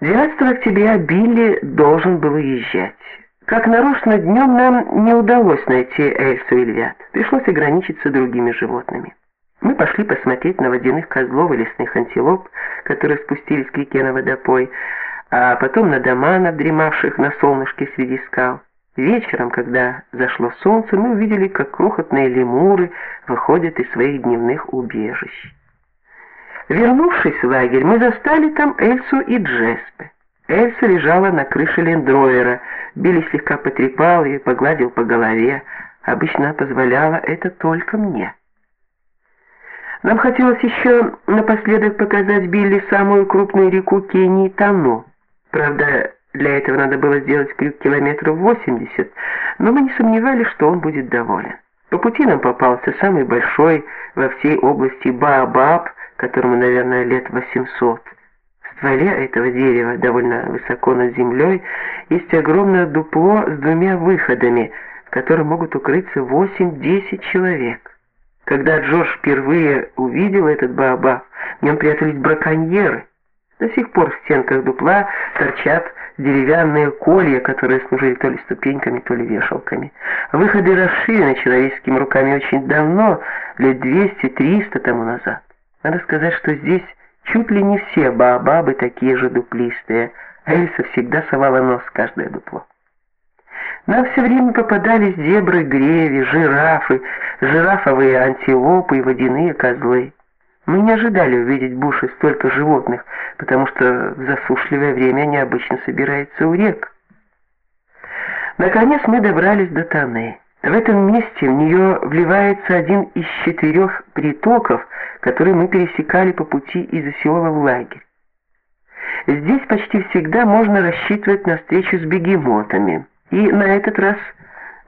12 октября Билли должен был уезжать. Как нарочно днем нам не удалось найти Эльсу и львят. Пришлось ограничиться другими животными. Мы пошли посмотреть на водяных козлов и лесных антилоп, которые спустились к реке на водопой, а потом на дома, надремавших на солнышке среди скал. Вечером, когда зашло солнце, мы увидели, как крохотные лемуры выходят из своих дневных убежищ. Вернувшись в лагерь, мы застали там Эльсу и Джеспе. Эльса лежала на крыше лендровера, Билли слегка потрепал ее, погладил по голове. Обычно позволяла это только мне. Нам хотелось еще напоследок показать Билли самую крупную реку Кении Тану. Правда, для этого надо было сделать крюк километров 80, но мы не сомневались, что он будет доволен. По пути нам попался самый большой во всей области Баобаб, которому, наверное, лет 800. В стволе этого дерева, довольно высоко над землей, есть огромное дупло с двумя выходами, в котором могут укрыться 8-10 человек. Когда Джордж впервые увидел этот Баобаб, в нем прятались браконьеры. До сих пор в стенках дупла торчат деревянные колья, которые служили то ли ступеньками, то ли вешалками. Выходы расширены человеческими руками очень давно, лет 200-300 тому назад. Надо сказать, что здесь чуть ли не все баобабы такие же дуплистые. Эльса всегда совала нос в каждое дупло. Нам все время попадались зебры, греви, жирафы, жирафовые антилопы и водяные козлы. Мы не ожидали увидеть в столько животных, потому что в засушливое время они обычно собираются у рек. Наконец мы добрались до Таны. В этом месте в нее вливается один из четырех притоков, которые мы пересекали по пути из Осиола в лагерь. Здесь почти всегда можно рассчитывать на встречу с бегемотами, и на этот раз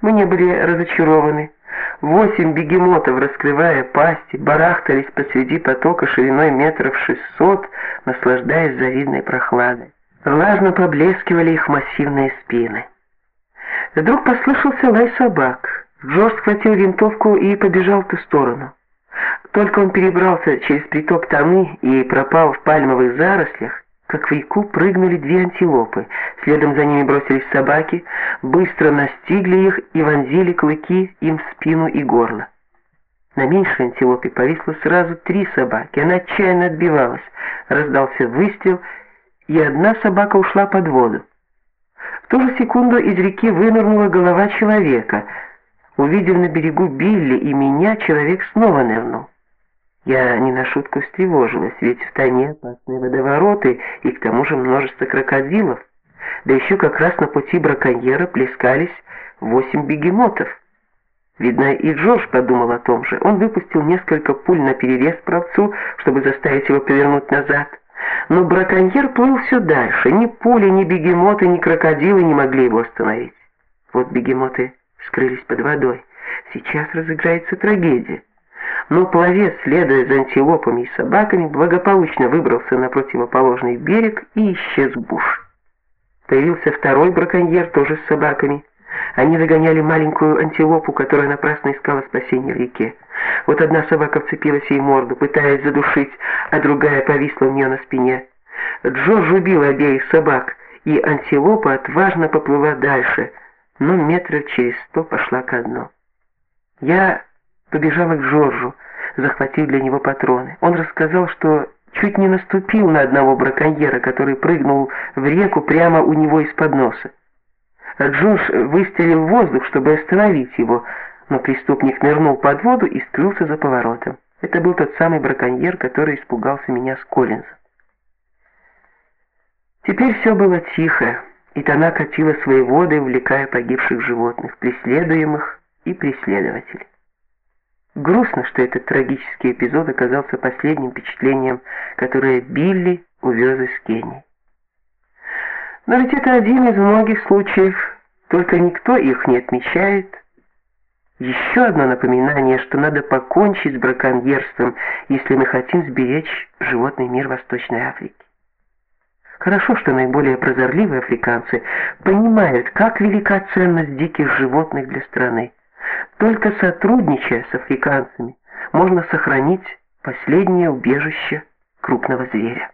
мы не были разочарованы. Восемь бегемотов, раскрывая пасти, барахтались посреди потока шириной метров шестьсот, наслаждаясь завидной прохладой. Влажно поблескивали их массивные спины. Вдруг послышался лай собак. Джордж схватил винтовку и побежал в ту сторону. Только он перебрался через приток Таны и пропал в пальмовых зарослях, как в реку прыгнули две антилопы. Следом за ними бросились собаки, быстро настигли их и вонзили клыки им в спину и горло. На меньшей антилопе повисло сразу три собаки. Она отчаянно отбивалась. Раздался выстрел, и одна собака ушла под воду. В ту же секунду из реки вынырнула голова человека. Увидев на берегу Билли и меня, человек снова нырнул. Я не на шутку встревожилась, ведь в Тане опасные водовороты и к тому же множество крокодилов. Да еще как раз на пути браконьера плескались восемь бегемотов. Видно, и Джордж подумал о том же. Он выпустил несколько пуль на перерез правцу, чтобы заставить его повернуть назад. Но браконьер плыл все дальше. Ни пули, ни бегемоты, ни крокодилы не могли его остановить. Вот бегемоты скрылись под водой. Сейчас разыграется трагедия но пловец, следуя за антилопами и собаками, благополучно выбрался на противоположный берег и исчез в буш. Появился второй браконьер, тоже с собаками. Они загоняли маленькую антилопу, которая напрасно искала спасения в реке. Вот одна собака вцепилась ей в морду, пытаясь задушить, а другая повисла у нее на спине. Джордж убил обеих собак, и антилопа отважно поплыла дальше, но метров через сто пошла ко дну. Я побежала к Жоржу, захватив для него патроны. Он рассказал, что чуть не наступил на одного браконьера, который прыгнул в реку прямо у него из-под носа. Джордж выстрелил в воздух, чтобы остановить его, но преступник нырнул под воду и скрылся за поворотом. Это был тот самый браконьер, который испугался меня с Коллинза. Теперь все было тихо, и Тана катила свои воды, увлекая погибших животных, преследуемых и преследователей. Грустно, что этот трагический эпизод оказался последним впечатлением, которое Билли увез из Кении. Но ведь это один из многих случаев, только никто их не отмечает. Еще одно напоминание, что надо покончить с браконьерством, если мы хотим сберечь животный мир Восточной Африки. Хорошо, что наиболее прозорливые африканцы понимают, как велика ценность диких животных для страны. Только сотрудничая с африканцами можно сохранить последнее убежище крупного зверя.